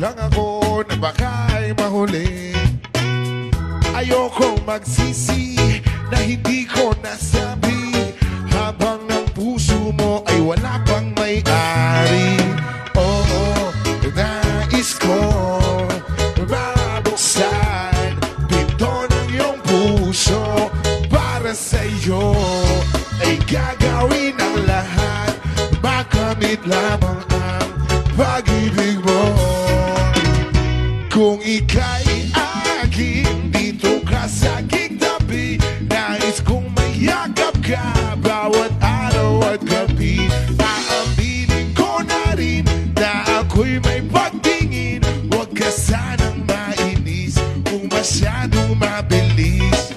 lang ako na baka'y mahuli. Ayokong magsisi na hindi ko nasabi. Habang ang puso mo ay wala pang may-ari. Oo, nais ko mabuksan Pinto ng iyong puso. Para sa'yo Ay gagawin ang lahat. Makamit lamang ang pag-ibig mo Kung ika'y akin Dito ka sa aking tabi Nais kong mayakap ka Bawat araw at gabi. Aaminin ko na rin Na ako'y may pagtingin. Huwag ka sanang mainis Kung masyadong mabilis.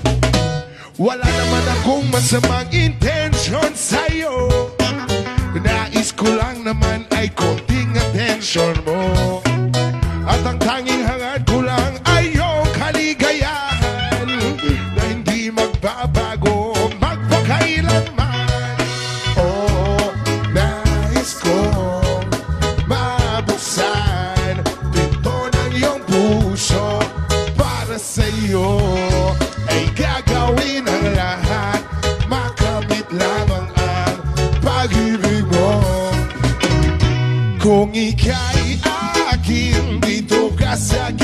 Wala naman akong masamang intention sa'yo attention mo Kung ika'y akin Dito ka sa aking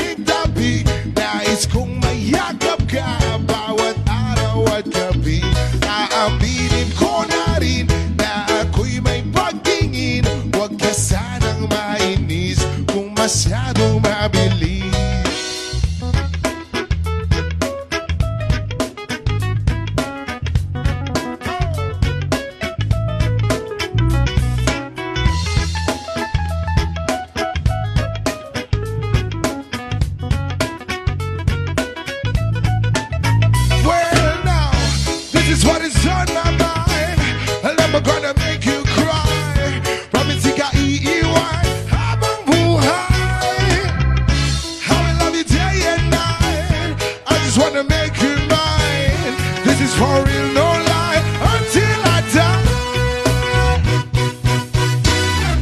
just wanna make you mine. This is for real, no lie. Until I die.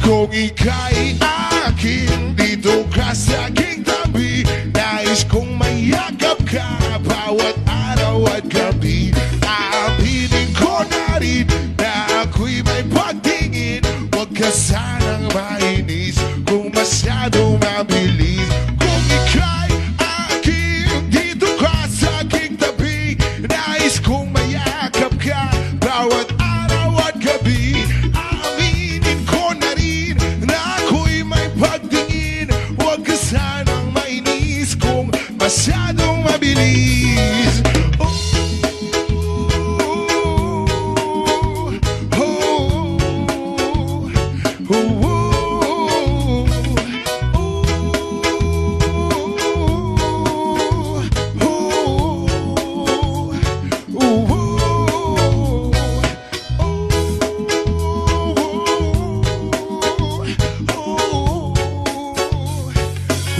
Kung ika'y akin, dito kasi sa aking tabi. Nais kong mayakap ka, bawat araw at gabi. Aaminin ko na rin na ako'y may pagtingin. Huwag ka sanang mainis kung masyado mabilis.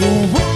我